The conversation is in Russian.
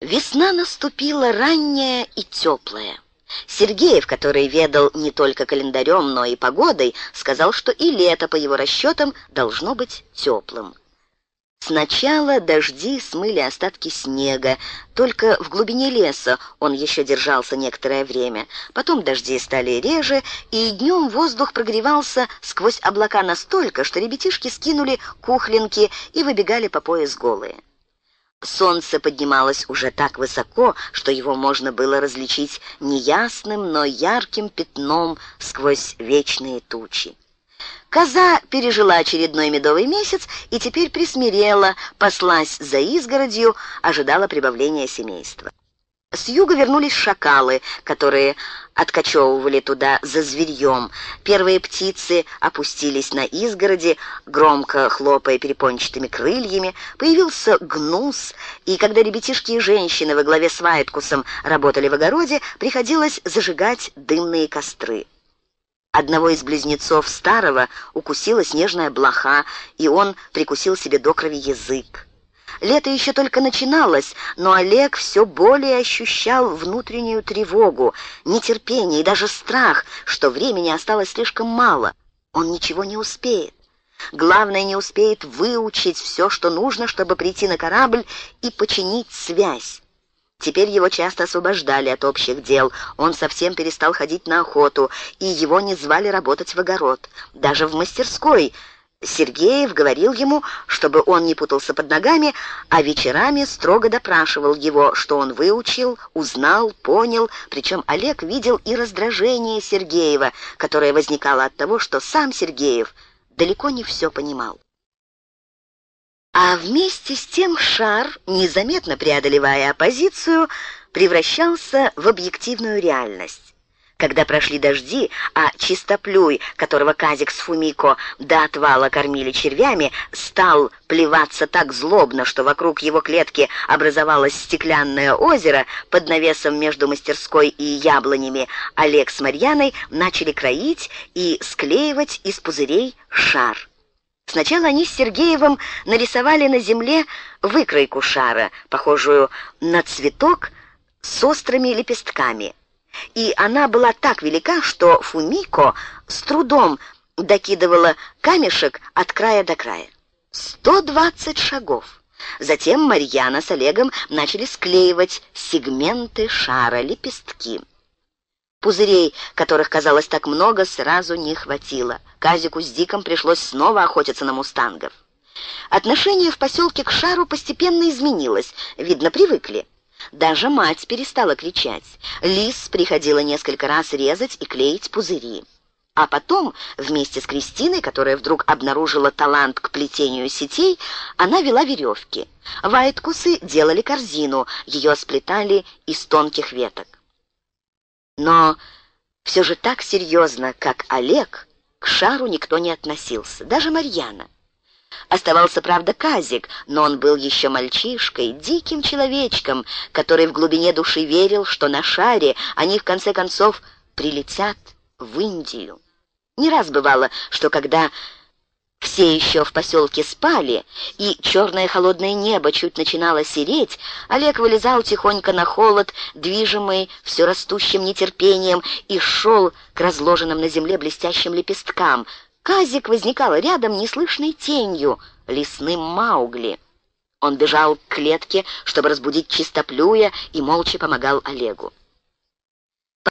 Весна наступила ранняя и теплая. Сергеев, который ведал не только календарем, но и погодой, сказал, что и лето, по его расчетам, должно быть теплым. Сначала дожди смыли остатки снега, только в глубине леса он еще держался некоторое время. Потом дожди стали реже, и днем воздух прогревался сквозь облака настолько, что ребятишки скинули кухлинки и выбегали по пояс голые. Солнце поднималось уже так высоко, что его можно было различить неясным, но ярким пятном сквозь вечные тучи. Коза пережила очередной медовый месяц и теперь присмирела, паслась за изгородью, ожидала прибавления семейства. С юга вернулись шакалы, которые откачевывали туда за зверьем. Первые птицы опустились на изгороди, громко хлопая перепончатыми крыльями. Появился гнус, и когда ребятишки и женщины во главе с Вайткусом работали в огороде, приходилось зажигать дымные костры. Одного из близнецов старого укусила снежная блоха, и он прикусил себе до крови язык. Лето еще только начиналось, но Олег все более ощущал внутреннюю тревогу, нетерпение и даже страх, что времени осталось слишком мало. Он ничего не успеет. Главное, не успеет выучить все, что нужно, чтобы прийти на корабль и починить связь. Теперь его часто освобождали от общих дел. Он совсем перестал ходить на охоту, и его не звали работать в огород. Даже в мастерской – Сергеев говорил ему, чтобы он не путался под ногами, а вечерами строго допрашивал его, что он выучил, узнал, понял, причем Олег видел и раздражение Сергеева, которое возникало от того, что сам Сергеев далеко не все понимал. А вместе с тем шар, незаметно преодолевая оппозицию, превращался в объективную реальность. Когда прошли дожди, а чистоплюй, которого Казик с Фумико до отвала кормили червями, стал плеваться так злобно, что вокруг его клетки образовалось стеклянное озеро под навесом между мастерской и яблонями, Олег с Марьяной начали кроить и склеивать из пузырей шар. Сначала они с Сергеевым нарисовали на земле выкройку шара, похожую на цветок с острыми лепестками – и она была так велика, что Фумико с трудом докидывала камешек от края до края. Сто двадцать шагов. Затем Марьяна с Олегом начали склеивать сегменты шара, лепестки. Пузырей, которых казалось так много, сразу не хватило. Казику с Диком пришлось снова охотиться на мустангов. Отношение в поселке к шару постепенно изменилось, видно, привыкли. Даже мать перестала кричать. Лис приходила несколько раз резать и клеить пузыри. А потом, вместе с Кристиной, которая вдруг обнаружила талант к плетению сетей, она вела веревки. Вайткусы делали корзину, ее сплетали из тонких веток. Но все же так серьезно, как Олег, к шару никто не относился, даже Марьяна. Оставался, правда, Казик, но он был еще мальчишкой, диким человечком, который в глубине души верил, что на шаре они, в конце концов, прилетят в Индию. Не раз бывало, что когда все еще в поселке спали, и черное холодное небо чуть начинало сереть, Олег вылезал тихонько на холод, движимый все растущим нетерпением, и шел к разложенным на земле блестящим лепесткам — Казик возникал рядом неслышной тенью, лесным Маугли. Он бежал к клетке, чтобы разбудить чистоплюя, и молча помогал Олегу.